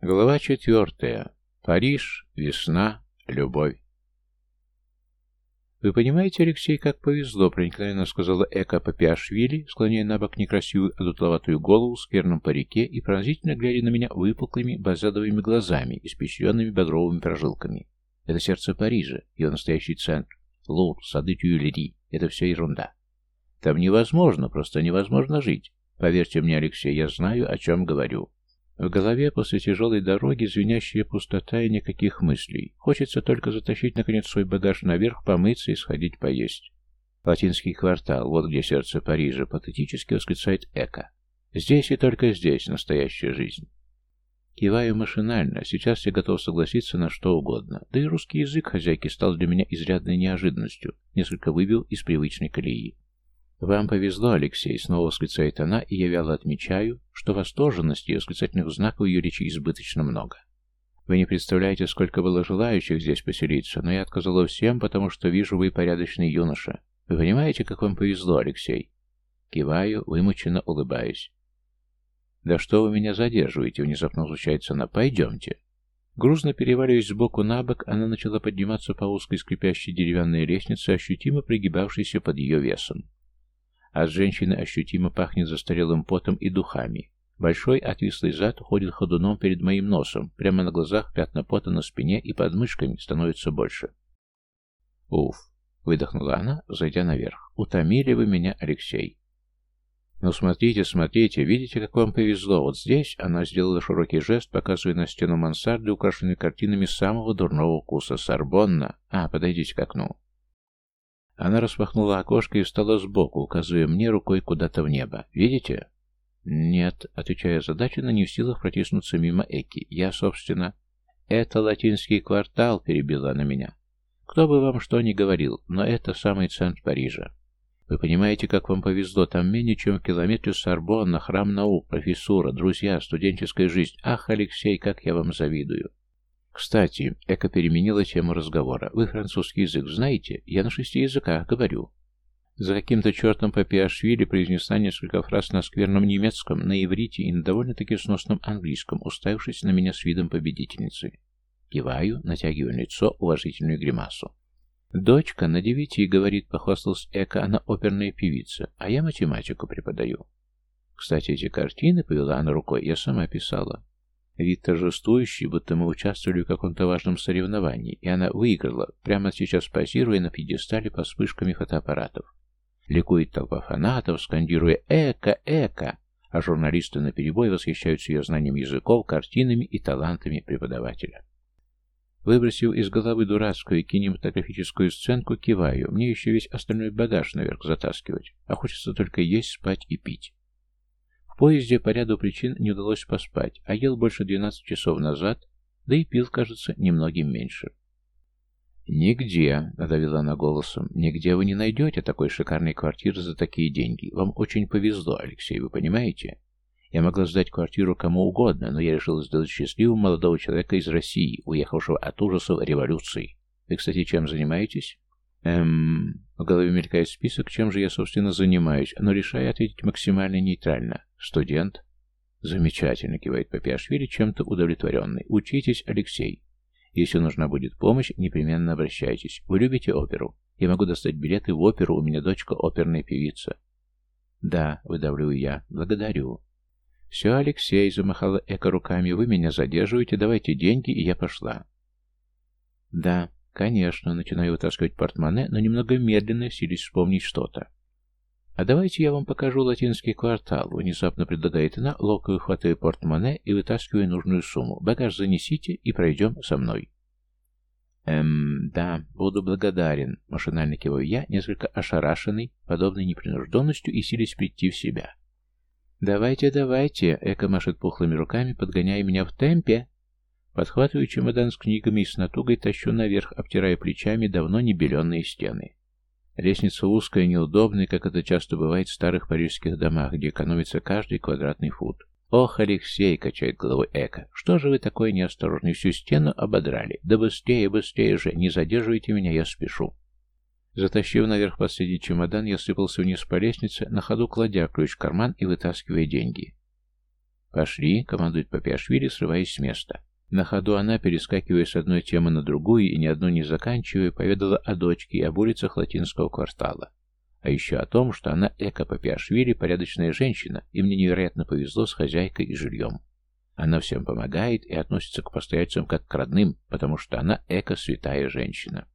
Глава четвертая. Париж, весна, любовь. «Вы понимаете, Алексей, как повезло», — проникновенно сказала Эка Папиашвили, склоняя на бок некрасивую одутловатую голову в скверном парике и пронзительно глядя на меня выпуклыми базадовыми глазами, испещренными багровыми прожилками. «Это сердце Парижа, его настоящий центр. Лур, сады Тюильри — это все ерунда. Там невозможно, просто невозможно жить. Поверьте мне, Алексей, я знаю, о чем говорю». В голове после тяжелой дороги звенящая пустота и никаких мыслей. Хочется только затащить, наконец, свой багаж наверх, помыться и сходить поесть. Латинский квартал, вот где сердце Парижа, патетически восклицает Эко. Здесь и только здесь настоящая жизнь. Киваю машинально, сейчас я готов согласиться на что угодно. Да и русский язык хозяйки стал для меня изрядной неожиданностью, несколько выбил из привычной колеи. «Вам повезло, Алексей», — снова восклицает она, и я вяло отмечаю, что восторженности и восклицательных знаков ее речи избыточно много. Вы не представляете, сколько было желающих здесь поселиться, но я отказала всем, потому что вижу, вы порядочный юноша. Вы понимаете, как вам повезло, Алексей?» Киваю, вымученно улыбаюсь. «Да что вы меня задерживаете?» — внезапно случается она. «Пойдемте». Грузно переваливаясь сбоку на бок, она начала подниматься по узкой скрипящей деревянной лестнице, ощутимо пригибавшейся под ее весом. От женщины ощутимо пахнет застарелым потом и духами. Большой отвислый зад уходит ходуном перед моим носом. Прямо на глазах пятна пота на спине и под мышками становится больше. «Уф!» — выдохнула она, зайдя наверх. «Утомили вы меня, Алексей!» «Ну, смотрите, смотрите, видите, как вам повезло. Вот здесь она сделала широкий жест, показывая на стену мансарды, украшенную картинами самого дурного вкуса. Сорбонна. А, подойдите к окну. Она распахнула окошко и встала сбоку, указывая мне рукой куда-то в небо. «Видите?» «Нет», — отвечая задачно, не в силах протиснуться мимо Эки. «Я, собственно...» «Это латинский квартал», — перебила на меня. «Кто бы вам что ни говорил, но это самый центр Парижа. Вы понимаете, как вам повезло, там менее чем в километре Сорбонна, храм наук, профессура, друзья, студенческая жизнь. Ах, Алексей, как я вам завидую!» «Кстати, Эко переменила тему разговора. Вы французский язык знаете? Я на шести языках говорю». За каким-то чертом Папиашвили произнесла несколько фраз на скверном немецком, на иврите и на довольно-таки сносном английском, уставившись на меня с видом победительницы. Киваю, натягиваю лицо, уважительную гримасу. «Дочка на девяти, — говорит, — похвасталась Эка, — она оперная певица, а я математику преподаю». Кстати, эти картины, — повела она рукой, — я сама писала. Вид торжествующий, будто мы участвовали в каком-то важном соревновании, и она выиграла, прямо сейчас позируя на пьедестале под вспышками фотоаппаратов. Ликует толпа фанатов, скандируя «Эко! Эко!», а журналисты наперебой восхищаются ее знанием языков, картинами и талантами преподавателя. Выбросив из головы дурацкую кинематографическую сценку, киваю. Мне еще весь остальной багаж наверх затаскивать, а хочется только есть, спать и пить поезде по ряду причин не удалось поспать, а ел больше 12 часов назад, да и пил, кажется, немногим меньше. «Нигде», — надавила она голосом, — «нигде вы не найдете такой шикарной квартиры за такие деньги. Вам очень повезло, Алексей, вы понимаете? Я могла сдать квартиру кому угодно, но я решила сделать счастливым молодого человека из России, уехавшего от ужасов революции. Вы, кстати, чем занимаетесь?» Эм... В голове мелькает список, чем же я, собственно, занимаюсь, но решаю ответить максимально нейтрально. Студент? Замечательно, кивает Папиашвили, чем-то удовлетворенный. Учитесь, Алексей. Если нужна будет помощь, непременно обращайтесь. Вы любите оперу? Я могу достать билеты в оперу, у меня дочка оперная певица. Да, выдавливаю я. Благодарю. Все, Алексей, замахала Эко руками, вы меня задерживаете, давайте деньги, и я пошла. Да, Конечно, начинаю вытаскивать портмоне, но немного медленно, силясь вспомнить что-то. «А давайте я вам покажу латинский квартал», — внезапно предлагает она, ловко выхватывая портмоне и вытаскивая нужную сумму. «Багаж занесите и пройдем со мной». «Эм, да, буду благодарен», — машинально киваю я, несколько ошарашенный подобной непринужденностью и силясь прийти в себя. «Давайте, давайте», — Эко машет пухлыми руками, подгоняя меня в темпе. Подхватываю чемодан с книгами и с натугой тащу наверх, обтирая плечами давно не беленные стены. Лестница узкая, неудобная, как это часто бывает в старых парижских домах, где экономится каждый квадратный фут. «Ох, Алексей!» — качает головой Эко. «Что же вы такой неосторожный? Всю стену ободрали. Да быстрее, быстрее же! Не задерживайте меня, я спешу!» Затащив наверх последний чемодан, я сыпался вниз по лестнице, на ходу кладя ключ в карман и вытаскивая деньги. «Пошли», — командует Папиашвили, срываясь с места. На ходу она, перескакивая с одной темы на другую и ни одну не заканчивая, поведала о дочке и об улицах латинского квартала. А еще о том, что она эко-папиашвили, порядочная женщина, и мне невероятно повезло с хозяйкой и жильем. Она всем помогает и относится к постояльцам как к родным, потому что она эко-святая женщина.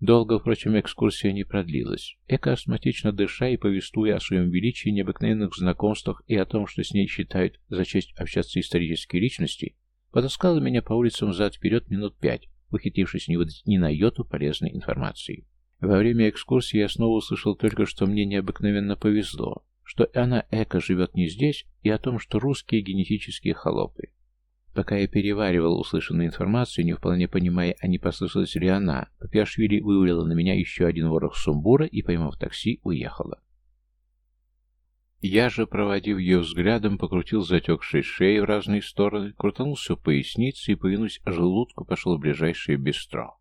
Долго, впрочем, экскурсия не продлилась. Эко, астматично дыша и повествуя о своем величии, необыкновенных знакомствах и о том, что с ней считают за честь общаться исторические личности, потаскала меня по улицам зад-вперед минут пять, ухитрившись не выдать ни на йоту полезной информации. Во время экскурсии я снова услышал только, что мне необыкновенно повезло, что она, Эко, живет не здесь, и о том, что русские генетические холопы. Пока я переваривал услышанную информацию, не вполне понимая, а не послышалась ли она, Папиашвили вывалила на меня еще один ворох сумбура и, поймав такси, уехала. Я же, проводив ее взглядом, покрутил затекшей шеей в разные стороны, крутанулся в пояснице и, повинусь желудку, пошел в ближайшее бистро.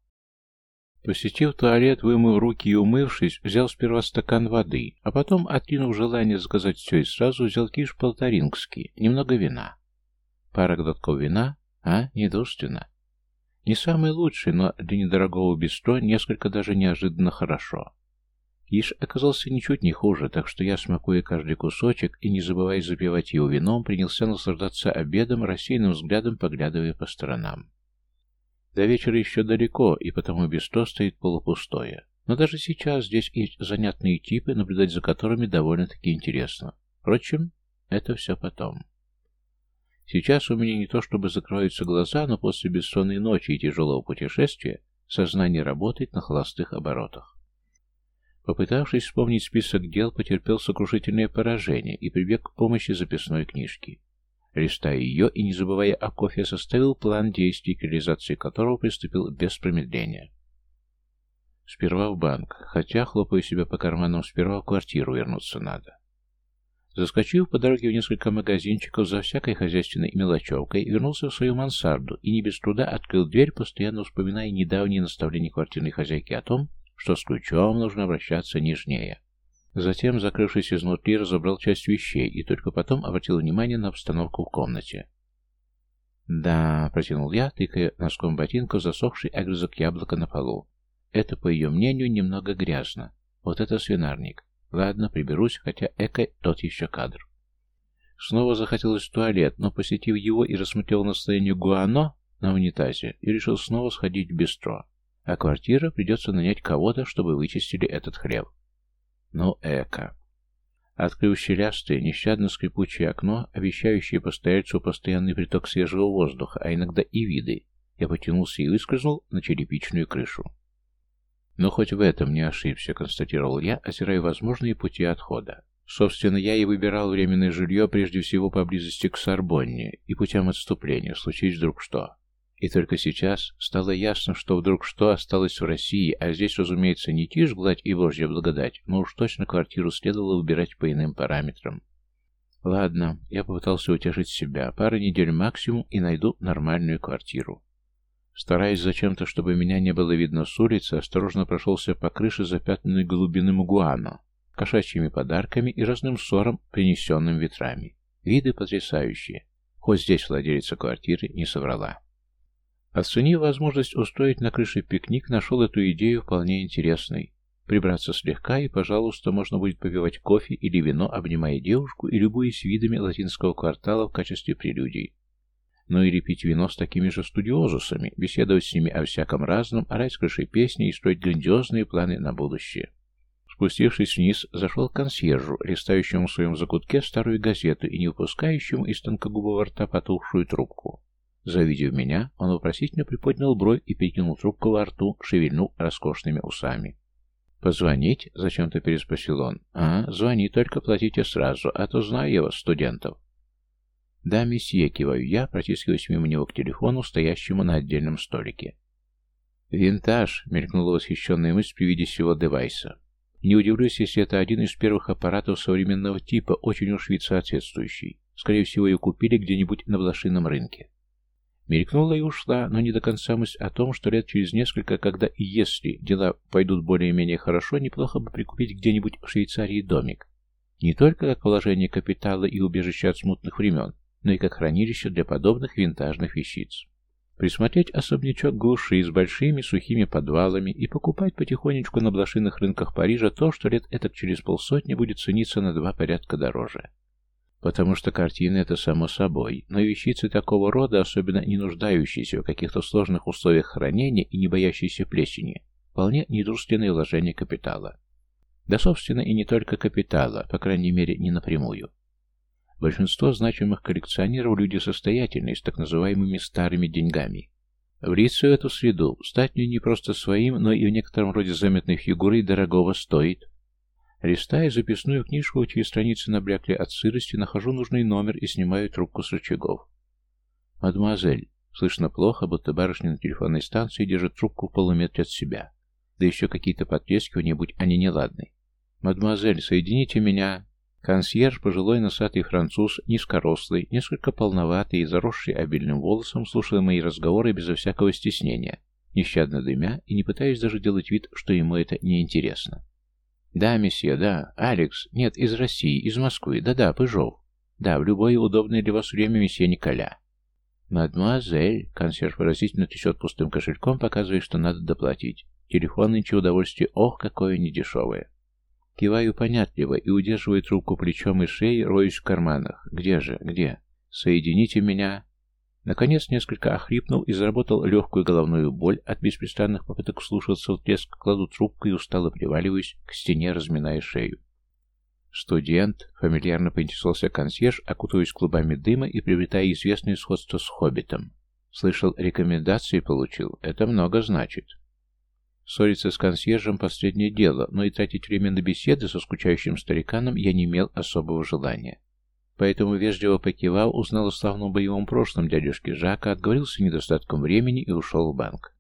Посетив туалет, вымыв руки и умывшись, взял сперва стакан воды, а потом, откинув желание заказать все и сразу, взял киш полторингский, немного вина. Пара глотков вина, а, недурственно. Не самый лучший, но для недорогого бистро несколько даже неожиданно хорошо. Киш оказался ничуть не хуже, так что я, смакуя каждый кусочек и не забывая запивать его вином, принялся наслаждаться обедом, рассеянным взглядом поглядывая по сторонам. До вечера еще далеко, и потому бистро стоит полупустое. Но даже сейчас здесь есть занятные типы, наблюдать за которыми довольно-таки интересно. Впрочем, это все потом. Сейчас у меня не то чтобы закрываются глаза, но после бессонной ночи и тяжелого путешествия сознание работает на холостых оборотах. Попытавшись вспомнить список дел, потерпел сокрушительное поражение и прибег к помощи записной книжки. Листая ее и не забывая о кофе, составил план действий, к реализации которого приступил без промедления. Сперва в банк, хотя, хлопаю себя по карманам, сперва в квартиру вернуться надо. Заскочив по дороге в несколько магазинчиков за всякой хозяйственной мелочевкой, вернулся в свою мансарду и не без труда открыл дверь, постоянно вспоминая недавние наставления квартирной хозяйки о том, что с ключом нужно обращаться нежнее. Затем, закрывшись изнутри, разобрал часть вещей и только потом обратил внимание на обстановку в комнате. «Да», — протянул я, тыкая носком ботинка засохший огрызок яблока на полу. «Это, по ее мнению, немного грязно. Вот это свинарник. Ладно, приберусь, хотя эко тот еще кадр». Снова захотелось в туалет, но, посетив его и рассмотрел настроение Гуано на унитазе, и решил снова сходить в бистро. А квартира придется нанять кого-то, чтобы вычистили этот хлеб. Ну, эко. Открыв щелястое, нещадно скрипучее окно, обещающее постояльцу постоянный приток свежего воздуха, а иногда и виды, я потянулся и выскользнул на черепичную крышу. Но хоть в этом не ошибся, констатировал я, озирая возможные пути отхода. Собственно, я и выбирал временное жилье прежде всего поблизости к Сорбонне и путям отступления, случись вдруг что. И только сейчас стало ясно, что вдруг что осталось в России, а здесь, разумеется, не тишь гладь и божья благодать, но уж точно квартиру следовало выбирать по иным параметрам. Ладно, я попытался утешить себя. Пара недель максимум и найду нормальную квартиру. Стараясь зачем-то, чтобы меня не было видно с улицы, осторожно прошелся по крыше, запятнанной голубиным гуано, кошачьими подарками и разным ссором, принесенным ветрами. Виды потрясающие. Хоть здесь владелица квартиры не соврала. Оценив возможность устроить на крыше пикник, нашел эту идею вполне интересной. Прибраться слегка, и, пожалуйста, можно будет попивать кофе или вино, обнимая девушку и любуясь видами латинского квартала в качестве прелюдий. Ну или пить вино с такими же студиозусами, беседовать с ними о всяком разном, орать с крыши песни и строить грандиозные планы на будущее. Спустившись вниз, зашел к консьержу, листающему в своем закутке старую газету и не выпускающему из тонкогубого рта потухшую трубку. Завидев меня, он вопросительно приподнял бровь и перекинул трубку во рту, шевельнул роскошными усами. «Позвонить?» — зачем-то переспросил он. «А, звони, только платите сразу, а то знаю я вас, студентов». «Да, месье», — киваю я, протискиваясь мимо него к телефону, стоящему на отдельном столике. «Винтаж», — мелькнула восхищенная мысль при виде всего девайса. «Не удивлюсь, если это один из первых аппаратов современного типа, очень уж вид соответствующий. Скорее всего, ее купили где-нибудь на блошином рынке». Мелькнула и ушла, но не до конца мысль о том, что лет через несколько, когда и если дела пойдут более-менее хорошо, неплохо бы прикупить где-нибудь в Швейцарии домик. Не только как положение капитала и убежище от смутных времен, но и как хранилище для подобных винтажных вещиц. Присмотреть особнячок глуши с большими сухими подвалами и покупать потихонечку на блошиных рынках Парижа то, что лет этот через полсотни будет цениться на два порядка дороже. Потому что картины это само собой, но вещицы такого рода, особенно не нуждающиеся в каких-то сложных условиях хранения и не боящиеся плесени, вполне недружественное вложение капитала. Да, собственно, и не только капитала, по крайней мере, не напрямую. Большинство значимых коллекционеров – люди состоятельные, с так называемыми старыми деньгами. Влиться в эту среду, стать не просто своим, но и в некотором роде заметной фигурой дорогого стоит. Листая записную книжку, чьи страницы набрякли от сырости, нахожу нужный номер и снимаю трубку с рычагов. «Мадемуазель», слышно плохо, будто барышня на телефонной станции держит трубку в полуметре от себя. Да еще какие-то потрескивания, будь они неладны. «Мадемуазель, соедините меня...» Консьерж, пожилой носатый француз, низкорослый, несколько полноватый и заросший обильным волосом, слушал мои разговоры безо всякого стеснения, нещадно дымя и не пытаясь даже делать вид, что ему это неинтересно. «Да, месье, да. Алекс. Нет, из России, из Москвы. Да-да, Пыжов. Да, в любое удобное для вас время, месье Николя». «Мадемуазель», — консьерж выразительно трясет пустым кошельком, показывая, что надо доплатить. Телефон нынче удовольствие, ох, какое недешевое. Киваю понятливо и удерживаю трубку плечом и шеей, роюсь в карманах. Где же? Где? Соедините меня. Наконец несколько охрипнул и заработал легкую головную боль от беспрестанных попыток слушаться в треск, кладу трубку и устало приваливаюсь к стене, разминая шею. «Студент», — фамильярно поинтересовался консьерж, окутываясь клубами дыма и приобретая известное сходство с хоббитом. «Слышал, рекомендации получил. Это много значит». Ссориться с консьержем – последнее дело, но и тратить время на беседы со скучающим стариканом я не имел особого желания. Поэтому вежливо покивал, узнал о славном боевом прошлом дядюшки Жака, отговорился недостатком времени и ушел в банк.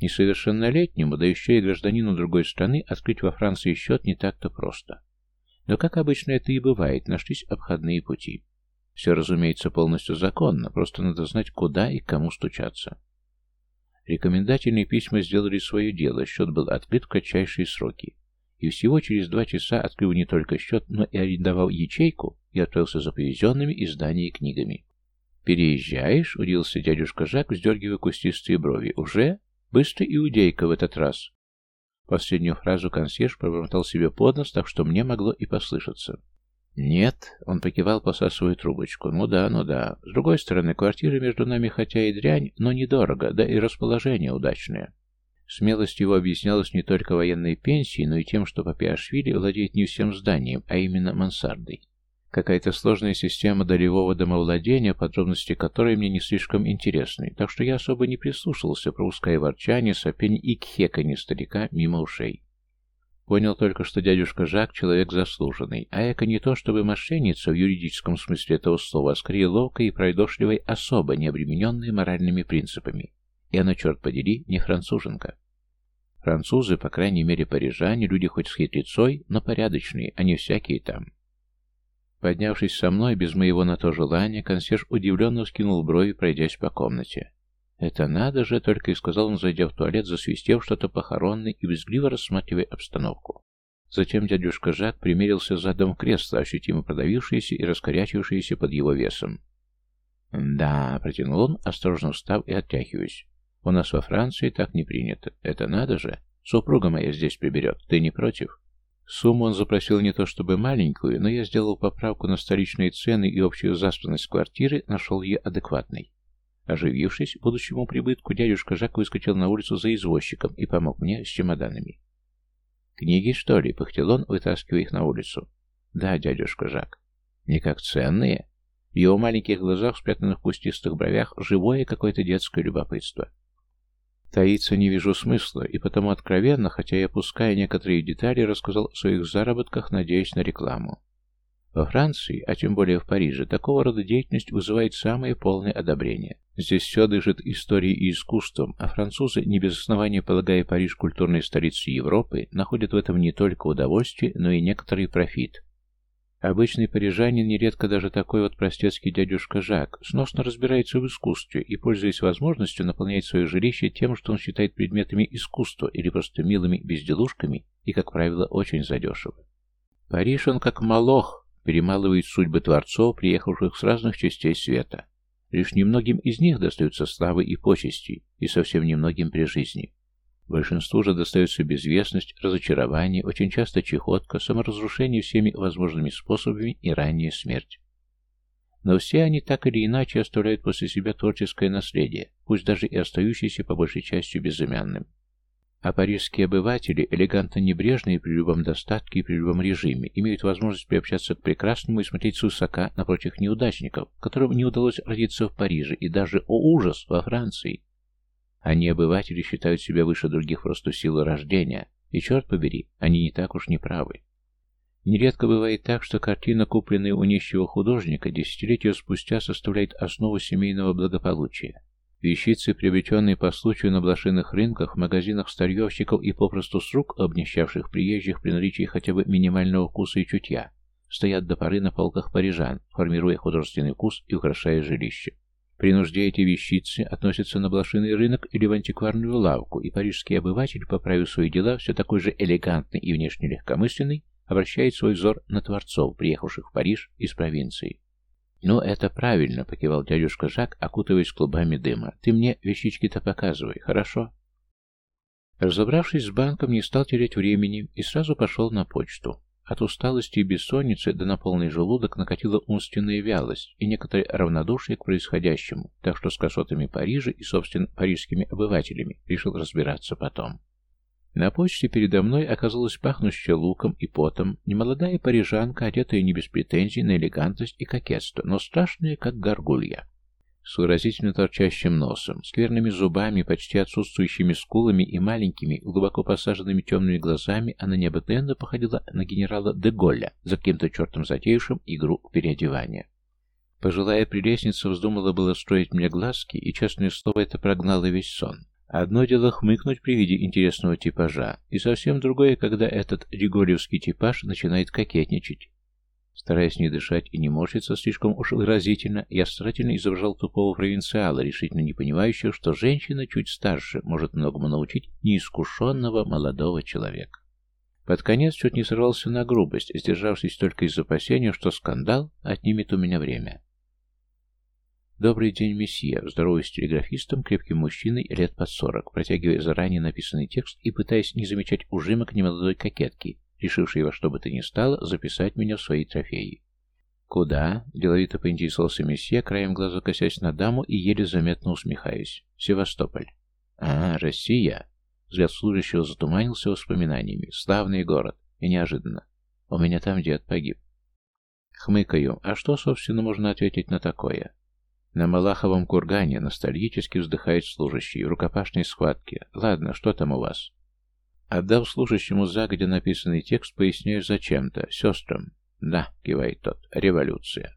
Несовершеннолетнему, да еще и гражданину другой страны, открыть во Франции счет не так-то просто. Но, как обычно это и бывает, нашлись обходные пути. Все, разумеется, полностью законно, просто надо знать, куда и кому стучаться. Рекомендательные письма сделали свое дело, счет был открыт в кратчайшие сроки. И всего через два часа, открыл не только счет, но и арендовал ячейку, и отправился за привезенными изданиями и книгами. «Переезжаешь?» — удивился дядюшка Жак, вздергивая кустистые брови. «Уже? Быстро иудейка в этот раз». Последнюю фразу консьерж пробормотал себе под нос, так что мне могло и послышаться. «Нет», — он покивал, посасывая трубочку. «Ну да, ну да. С другой стороны, квартира между нами хотя и дрянь, но недорого, да и расположение удачное». Смелость его объяснялась не только военной пенсией, но и тем, что Папиашвили владеет не всем зданием, а именно мансардой. Какая-то сложная система долевого домовладения, подробности которой мне не слишком интересны, так что я особо не прислушивался, пропуская ворчание, сопень и кхеканье старика мимо ушей. Понял только, что дядюшка Жак — человек заслуженный, а эко не то чтобы мошенница в юридическом смысле этого слова, а скорее ловкая и пройдошливая особа, не обремененная моральными принципами. И она, черт подери, не француженка. Французы, по крайней мере парижане, люди хоть с хитрецой, но порядочные, а не всякие там. Поднявшись со мной, без моего на то желания, консьерж удивленно скинул брови, пройдясь по комнате. «Это надо же!» — только и сказал он, зайдя в туалет, засвистев что-то похоронное и безгливо рассматривая обстановку. Затем дядюшка Жак примерился задом в кресло, ощутимо продавившееся и раскорячившееся под его весом. «Да», — протянул он, осторожно встав и оттягиваясь. «У нас во Франции так не принято. Это надо же! Супруга моя здесь приберет. Ты не против?» Сумму он запросил не то чтобы маленькую, но я сделал поправку на столичные цены и общую заспанность квартиры, нашел ее адекватной. Оживившись будущему прибытку, дядюшка Жак выскочил на улицу за извозчиком и помог мне с чемоданами. «Книги, что ли?» — пыхтел он, вытаскивая их на улицу. «Да, дядюшка Жак. Не как ценные?» В его маленьких глазах, спрятанных в кустистых бровях, живое какое-то детское любопытство. Таиться не вижу смысла, и потому откровенно, хотя и опуская некоторые детали, рассказал о своих заработках, надеясь на рекламу. Во Франции, а тем более в Париже, такого рода деятельность вызывает самое полное одобрение. Здесь все дышит историей и искусством, а французы, не без основания полагая Париж культурной столицей Европы, находят в этом не только удовольствие, но и некоторый профит. Обычный парижанин, нередко даже такой вот простецкий дядюшка Жак, сносно разбирается в искусстве и, пользуясь возможностью, наполняет свое жилище тем, что он считает предметами искусства или просто милыми безделушками и, как правило, очень задешево. Париж он как молох, перемалывает судьбы творцов, приехавших с разных частей света. Лишь немногим из них достаются славы и почести, и совсем немногим при жизни. Большинству же достается безвестность, разочарование, очень часто чехотка, саморазрушение всеми возможными способами и ранняя смерть. Но все они так или иначе оставляют после себя творческое наследие, пусть даже и остающееся по большей части безымянным. А парижские обыватели, элегантно небрежные при любом достатке и при любом режиме, имеют возможность приобщаться к прекрасному и смотреть свысока на прочих неудачников, которым не удалось родиться в Париже и даже, о ужас, во Франции. Они, обыватели, считают себя выше других просто в силу рождения, и, черт побери, они не так уж не правы. Нередко бывает так, что картина, купленная у нищего художника, десятилетия спустя составляет основу семейного благополучия. Вещицы, приобретенные по случаю на блошиных рынках, в магазинах старьевщиков и попросту с рук, обнищавших приезжих при наличии хотя бы минимального вкуса и чутья, стоят до поры на полках парижан, формируя художественный вкус и украшая жилище. При нужде эти вещицы относятся на блошиный рынок или в антикварную лавку, и парижский обыватель, поправив свои дела, все такой же элегантный и внешне легкомысленный, обращает свой взор на творцов, приехавших в Париж из провинции. «Ну, это правильно», — покивал дядюшка Жак, окутываясь клубами дыма. «Ты мне вещички-то показывай, хорошо?» Разобравшись с банком, не стал терять времени и сразу пошел на почту. От усталости и бессонницы да на полный желудок накатила умственная вялость и некоторое равнодушие к происходящему, так что с красотами Парижа и, собственно, парижскими обывателями решил разбираться потом. На почте передо мной оказалась пахнущая луком и потом немолодая парижанка, одетая не без претензий на элегантность и кокетство, но страшная, как горгулья. С выразительно торчащим носом, скверными зубами, почти отсутствующими скулами и маленькими, глубоко посаженными темными глазами, она необыкновенно походила на генерала де Голля, за каким-то чертом затеявшим игру переодевания. Пожилая прелестница вздумала было строить мне глазки, и, честное слово, это прогнало весь сон. Одно дело хмыкнуть при виде интересного типажа, и совсем другое, когда этот ригольевский типаж начинает кокетничать. Стараясь не дышать и не морщиться слишком уж выразительно, я старательно изображал тупого провинциала, решительно не понимающего, что женщина чуть старше может многому научить неискушенного молодого человека. Под конец чуть не сорвался на грубость, сдержавшись только из опасения, что скандал отнимет у меня время. «Добрый день, месье!» Здороваюсь с телеграфистом, крепким мужчиной лет под сорок, протягивая заранее написанный текст и пытаясь не замечать ужимок немолодой кокетки, решившей во что бы то ни стало записать меня в свои трофеи. «Куда?» — деловито поинтересовался месье, краем глаза косясь на даму и еле заметно усмехаясь. «Севастополь». «А, Россия!» Взгляд служащего затуманился воспоминаниями. «Славный город. И неожиданно. У меня там дед погиб». Хмыкаю. А что, собственно, можно ответить на такое? На Малаховом кургане ностальгически вздыхает служащий в рукопашной схватке. Ладно, что там у вас? Отдав служащему загодя написанный текст, поясняю зачем-то. Сестрам. Да, кивает тот. Революция.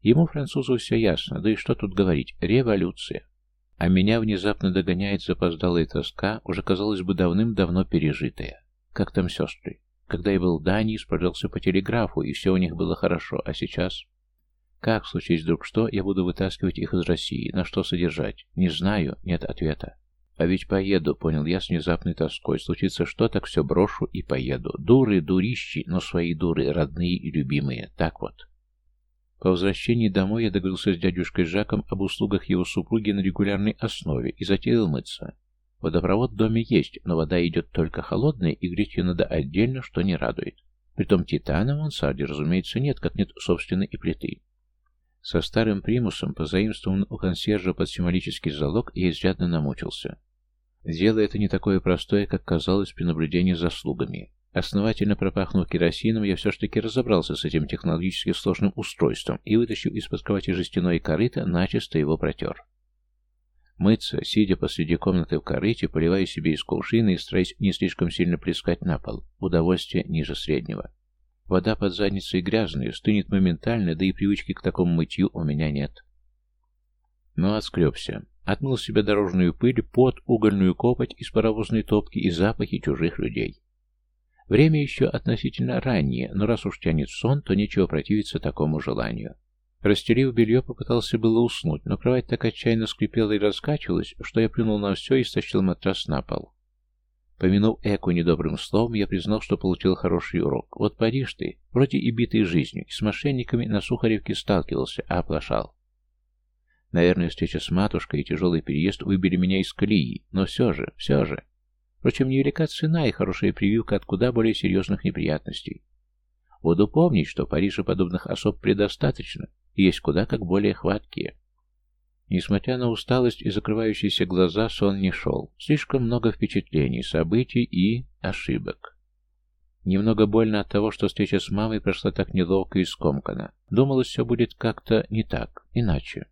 Ему, французу, все ясно. Да и что тут говорить? Революция. А меня внезапно догоняет запоздалая тоска, уже, казалось бы, давным-давно пережитая. Как там сестры? Когда я был в Дании, справлялся по телеграфу, и все у них было хорошо, а сейчас... Как, случись вдруг что, я буду вытаскивать их из России? На что содержать? Не знаю, нет ответа. А ведь поеду, понял я с внезапной тоской. Случится что, так все брошу и поеду. Дуры, дурищи, но свои дуры, родные и любимые. Так вот. По возвращении домой я договорился с дядюшкой Жаком об услугах его супруги на регулярной основе и затеял мыться. Водопровод в доме есть, но вода идет только холодная, и греть ее надо отдельно, что не радует. Притом титана в мансарде, разумеется, нет, как нет собственной и плиты. Со старым примусом, позаимствованным у консьержа под символический залог, я изрядно намучился. Дело это не такое простое, как казалось при наблюдении за слугами. Основательно пропахнув керосином, я все ж таки разобрался с этим технологически сложным устройством и, вытащив из-под кровати жестяное корыто, начисто его протер. Мыться, сидя посреди комнаты в корыте, поливая себе из кувшина и стараясь не слишком сильно плескать на пол, удовольствие ниже среднего. Вода под задницей грязная, стынет моментально, да и привычки к такому мытью у меня нет. Но отскребся. Отмыл себе дорожную пыль, пот, угольную копоть из паровозной топки и запахи чужих людей. Время еще относительно раннее, но раз уж тянет сон, то нечего противиться такому желанию. Растерев белье, попытался было уснуть, но кровать так отчаянно скрипела и раскачивалась, что я плюнул на все и стащил матрас на пол. Помянув Эку недобрым словом, я признал, что получил хороший урок. Вот Париж ты, вроде и битый жизнью, и с мошенниками на Сухаревке сталкивался, а оплошал. Наверное, встреча с матушкой и тяжелый переезд выбили меня из колеи, но все же, все же. Впрочем, невелика цена и хорошая прививка от куда более серьезных неприятностей. Буду помнить, что в Париже подобных особ предостаточно, и есть куда как более хваткие. Несмотря на усталость и закрывающиеся глаза, сон не шел. Слишком много впечатлений, событий и ошибок. Немного больно от того, что встреча с мамой прошла так неловко и скомканно. Думалось, все будет как-то не так, иначе.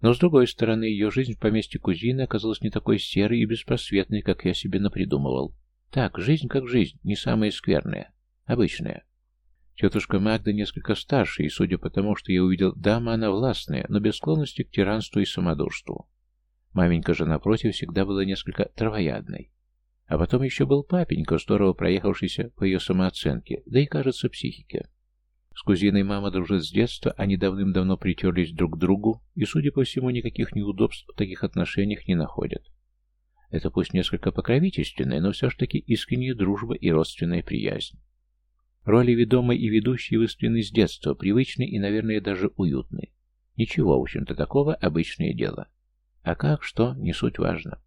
Но, с другой стороны, ее жизнь в поместье кузины оказалась не такой серой и беспросветной, как я себе напридумывал. Так, жизнь как жизнь, не самая скверная, обычная. Тетушка Магда несколько старше, и, судя по тому, что я увидел, дама она властная, но без склонности к тиранству и самодурству. Маменька же, напротив, всегда была несколько травоядной. А потом еще был папенька, здорово проехавшийся по ее самооценке, да и, кажется, психике. С кузиной мама дружит с детства, они давным-давно притерлись друг к другу, и, судя по всему, никаких неудобств в таких отношениях не находят. Это пусть несколько покровительственная, но все ж таки искренняя дружба и родственная приязнь. Роли ведомой и ведущей выстроены с детства, привычны и, наверное, даже уютны. Ничего, в общем-то, такого обычное дело. А как, что, не суть важно.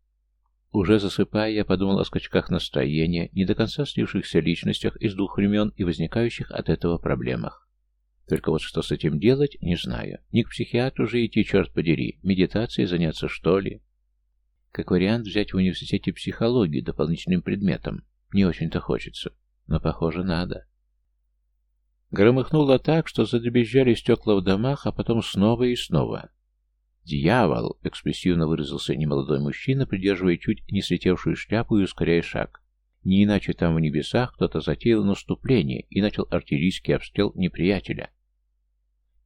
Уже засыпая, я подумал о скачках настроения, не до конца слившихся личностях из двух времен и возникающих от этого проблемах. Только вот что с этим делать, не знаю. Не к психиатру же идти, черт подери, медитацией заняться, что ли? Как вариант, взять в университете психологию дополнительным предметом. Не очень-то хочется, но, похоже, надо. Громыхнуло так, что задребезжали стекла в домах, а потом снова и снова. «Дьявол!» — экспрессивно выразился немолодой мужчина, придерживая чуть не слетевшую шляпу и ускоряя шаг. Не иначе там в небесах кто-то затеял наступление и начал артиллерийский обстрел неприятеля.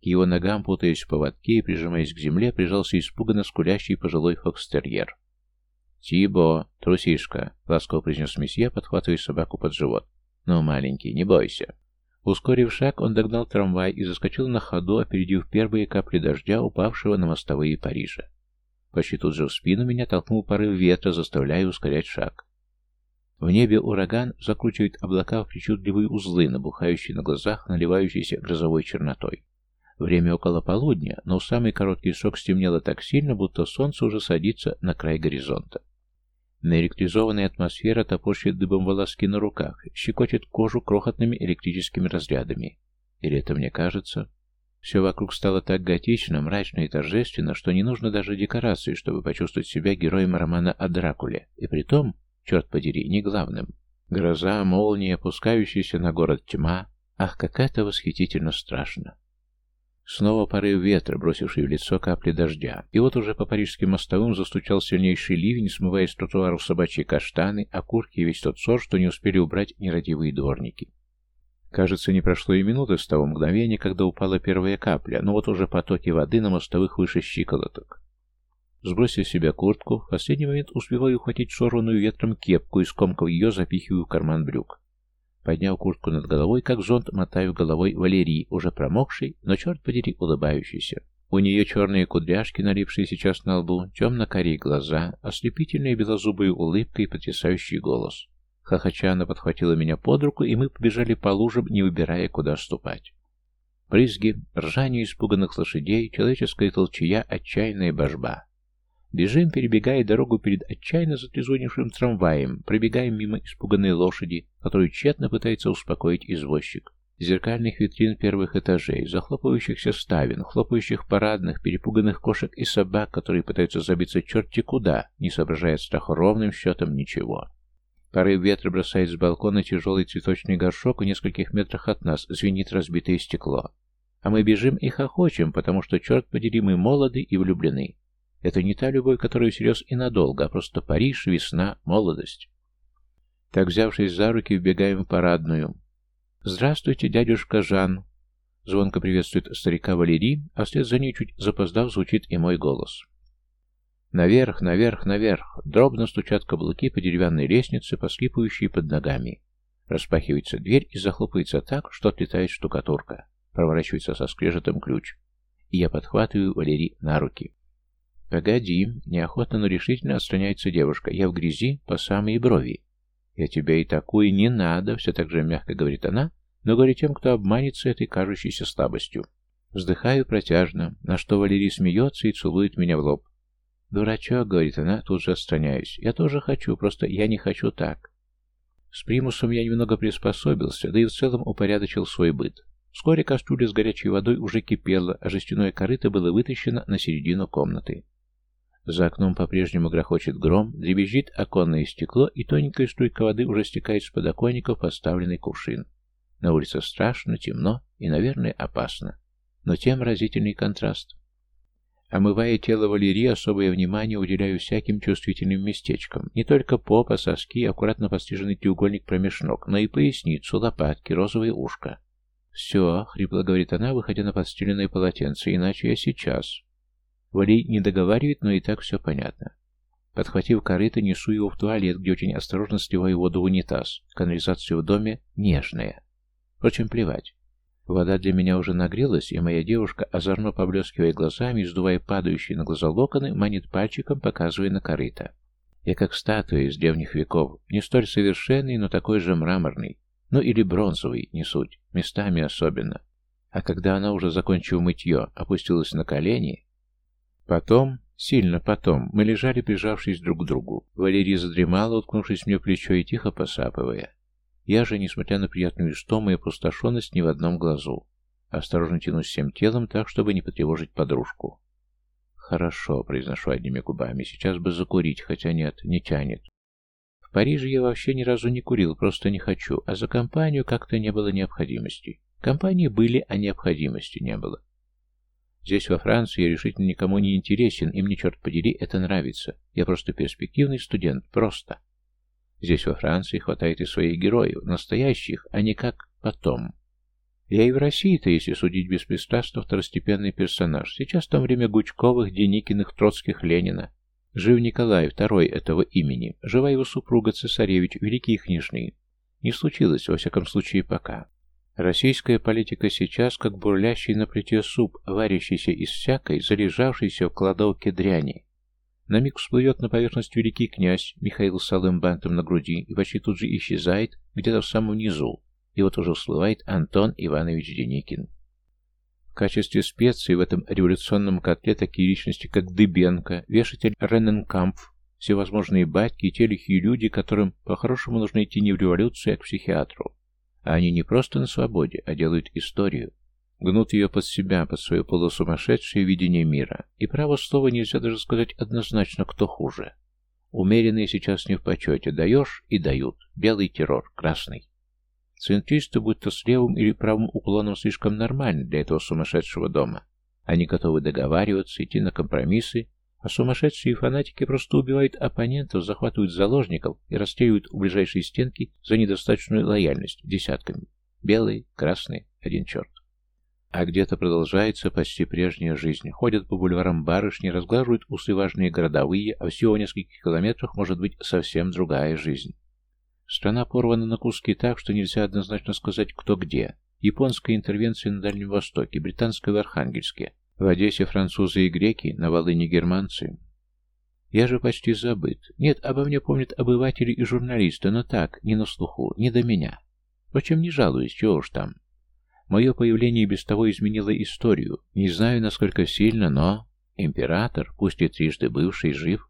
К его ногам, путаясь в поводке и прижимаясь к земле, прижался испуганно скулящий пожилой фокстерьер. «Тибо, трусишка!» — ласково произнес месье, подхватывая собаку под живот. «Ну, маленький, не бойся!» Ускорив шаг, он догнал трамвай и заскочил на ходу, опередив первые капли дождя, упавшего на мостовые Парижа. Почти тут же в спину меня толкнул порыв ветра, заставляя ускорять шаг. В небе ураган закручивает облака в причудливые узлы, набухающие на глазах, наливающиеся грозовой чернотой. Время около полудня, но в самый короткий срок стемнело так сильно, будто солнце уже садится на край горизонта. Наэлектризованная атмосфера топорщит дыбом волоски на руках, щекочет кожу крохотными электрическими разрядами. Или это мне кажется? Все вокруг стало так готично, мрачно и торжественно, что не нужно даже декорации, чтобы почувствовать себя героем романа о Дракуле. И при том, черт подери, не главным. Гроза, молния, опускающаяся на город тьма. Ах, как это восхитительно страшно! Снова порыв ветра, бросивший в лицо капли дождя. И вот уже по парижским мостовым застучал сильнейший ливень, смывая с тротуаров собачьи каштаны, окурки и весь тот сор, что не успели убрать нерадивые дворники. Кажется, не прошло и минуты с того мгновения, когда упала первая капля, но вот уже потоки воды на мостовых выше щиколоток. Сбросив себе куртку, в последний момент успеваю ухватить сорванную ветром кепку и, скомкав ее, запихиваю в карман брюк. Подняв куртку над головой, как зонт, мотаю головой Валерии, уже промокшей, но, черт подери, улыбающейся. У нее черные кудряшки, налипшие сейчас на лбу, темно-карие глаза, ослепительная белозубая улыбка и потрясающий голос. Хохоча она подхватила меня под руку, и мы побежали по лужам, не выбирая, куда ступать. Брызги, ржание испуганных лошадей, человеческая толчья, отчаянная божба. Бежим, перебегая дорогу перед отчаянно затрезвонившим трамваем, пробегаем мимо испуганной лошади, которую тщетно пытается успокоить извозчик. Зеркальных витрин первых этажей, захлопывающихся ставен, хлопающих парадных, перепуганных кошек и собак, которые пытаются забиться черти куда, не соображая страха ровным счетом ничего. Порыв ветра бросает с балкона тяжелый цветочный горшок в нескольких метрах от нас, звенит разбитое стекло. А мы бежим и хохочем, потому что, черт подери, мы молоды и влюблены. Это не та любовь, которая всерьез и надолго, а просто Париж, весна, молодость. Так, взявшись за руки, вбегаем в парадную. «Здравствуйте, дядюшка Жан!» Звонко приветствует старика Валерий, а вслед за ней, чуть запоздав, звучит и мой голос. Наверх, наверх, наверх. Дробно стучат каблуки по деревянной лестнице, поскрипывающей под ногами. Распахивается дверь и захлопывается так, что отлетает штукатурка. Проворачивается со скрежетом ключ. И я подхватываю Валерий на руки. «Погоди», — неохотно, но решительно отстраняется девушка. «Я в грязи по самые брови». «Я тебя и такую не надо», — все так же мягко говорит она, но говорит тем, кто обманется этой кажущейся слабостью. Вздыхаю протяжно, на что Валерий смеется и целует меня в лоб. «Дурачок», — говорит она, тут же отстраняюсь. «Я тоже хочу, просто я не хочу так». С примусом я немного приспособился, да и в целом упорядочил свой быт. Вскоре кастрюля с горячей водой уже кипела, а жестяное корыто было вытащено на середину комнаты. За окном по-прежнему грохочет гром, дребезжит оконное стекло, и тоненькая струйка воды уже стекает с подоконника в поставленный кувшин. На улице страшно, темно и, наверное, опасно. Но тем разительный контраст. Омывая тело Валерии, особое внимание уделяю всяким чувствительным местечкам. Не только попа, соски, аккуратно постриженный треугольник промеж ног, но и поясницу, лопатки, розовое ушко. «Все», — хрипло говорит она, выходя на подстеленное полотенце, — «иначе я сейчас». Валей не договаривает, но и так все понятно. Подхватив корыто, несу его в туалет, где очень осторожно сливаю воду в унитаз. Канализация в доме нежная. Впрочем, плевать. Вода для меня уже нагрелась, и моя девушка, озорно поблескивая глазами сдувая падающие на глаза локоны, манит пальчиком, показывая на корыто. Я как статуя из древних веков, не столь совершенный, но такой же мраморный. Ну или бронзовый, не суть, местами особенно. А когда она, уже закончив мытье, опустилась на колени... Потом, сильно потом, мы лежали, прижавшись друг к другу. Валерия задремала, уткнувшись мне в плечо и тихо посапывая. Я же, несмотря на приятную истому и опустошенность, ни в одном глазу. Осторожно тянусь всем телом так, чтобы не потревожить подружку. «Хорошо», — произношу одними губами. «Сейчас бы закурить, хотя нет, не тянет». В Париже я вообще ни разу не курил, просто не хочу, а за компанию как-то не было необходимости. Компании были, а необходимости не было. Здесь, во Франции, я решительно никому не интересен, и мне, черт подери, это нравится. Я просто перспективный студент, просто. Здесь, во Франции, хватает и своих героев, настоящих, а не как потом. Я и в России-то, если судить беспристрастно, второстепенный персонаж. Сейчас там время Гучковых, Деникиных, Троцких, Ленина. Жив Николай II этого имени, жива его супруга цесаревич, великий княжны. Не случилось, во всяком случае, пока. Российская политика сейчас, как бурлящий на плите суп, варящийся из всякой, залежавшейся в кладовке дряни. На миг всплывет на поверхность великий князь Михаил с алым бантом на груди и почти тут же исчезает где-то в самом низу, и вот уже всплывает Антон Иванович Деникин. В качестве специи в этом революционном котле такие личности, как Дыбенко, вешатель Рененкампф, всевозможные батьки и те люди, которым по-хорошему нужно идти не в революцию, а к психиатру. А они не просто на свободе, а делают историю. Гнут ее под себя, под свое полусумасшедшее видение мира. И право слова нельзя даже сказать однозначно, кто хуже. Умеренные сейчас не в почете. Даешь и дают. Белый террор, красный. Центристы, будь то с левым или правым уклоном, слишком нормальны для этого сумасшедшего дома. Они готовы договариваться, идти на компромиссы, а сумасшедшие фанатики просто убивают оппонентов, захватывают заложников и расстреливают у ближайшей стенки за недостаточную лояльность десятками. Белый, красный, один черт. А где-то продолжается почти прежняя жизнь. Ходят по бульварам барышни, разглаживают усы важные городовые, а всего в нескольких километрах может быть совсем другая жизнь. Страна порвана на куски так, что нельзя однозначно сказать, кто где. Японская интервенция на Дальнем Востоке, британская в Архангельске, в Одессе французы и греки, на Волыне германцы. Я же почти забыт. Нет, обо мне помнят обыватели и журналисты, но так, не на слуху, не до меня. Впрочем, не жалуюсь, чего уж там. Мое появление без того изменило историю. Не знаю, насколько сильно, но... Император, пусть и трижды бывший, жив.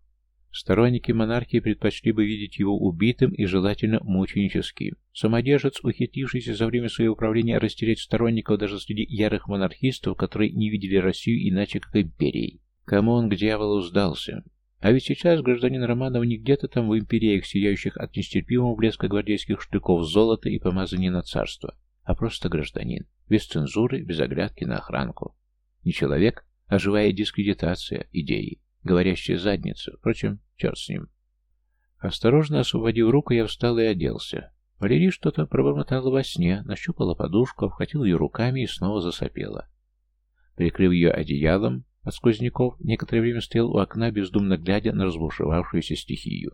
Сторонники монархии предпочли бы видеть его убитым и желательно мученическим. Самодержец, ухитрившийся за время своего правления растерять сторонников даже среди ярых монархистов, которые не видели Россию иначе как империей. Кому он к дьяволу сдался? А ведь сейчас гражданин Романов не где-то там в империях, сияющих от нестерпимого блеска гвардейских штыков золота и помазания на царство а просто гражданин, без цензуры, без оглядки на охранку. Не человек, а живая дискредитация идеи, говорящая задница. Впрочем, черт с ним. Осторожно освободив руку, я встал и оделся. Валерий что-то пробормотала во сне, нащупала подушку, обхватила ее руками и снова засопела. Прикрыв ее одеялом от сквозняков, некоторое время стоял у окна, бездумно глядя на разбушевавшуюся стихию.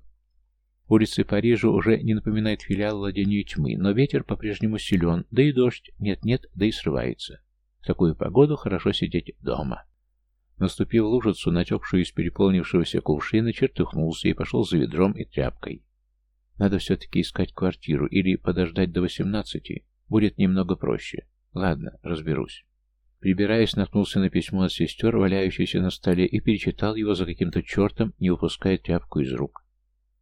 Улицы Парижа уже не напоминают филиал владения тьмы, но ветер по-прежнему силен, да и дождь нет-нет, да и срывается. В такую погоду хорошо сидеть дома. Наступив лужицу, натекшую из переполнившегося кувшина, чертыхнулся и пошел за ведром и тряпкой. Надо все-таки искать квартиру или подождать до восемнадцати. Будет немного проще. Ладно, разберусь. Прибираясь, наткнулся на письмо от сестер, валяющееся на столе, и перечитал его за каким-то чертом, не выпуская тряпку из рук.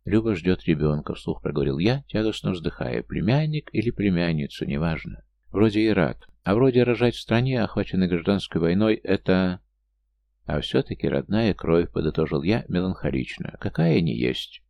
«Люба ждет ребенка», — вслух проговорил я, тягостно вздыхая. «Племянник или племянницу, неважно. Вроде и рад. А вроде рожать в стране, охваченной гражданской войной, это...» «А все-таки родная кровь», — подытожил я меланхолично. «Какая не есть».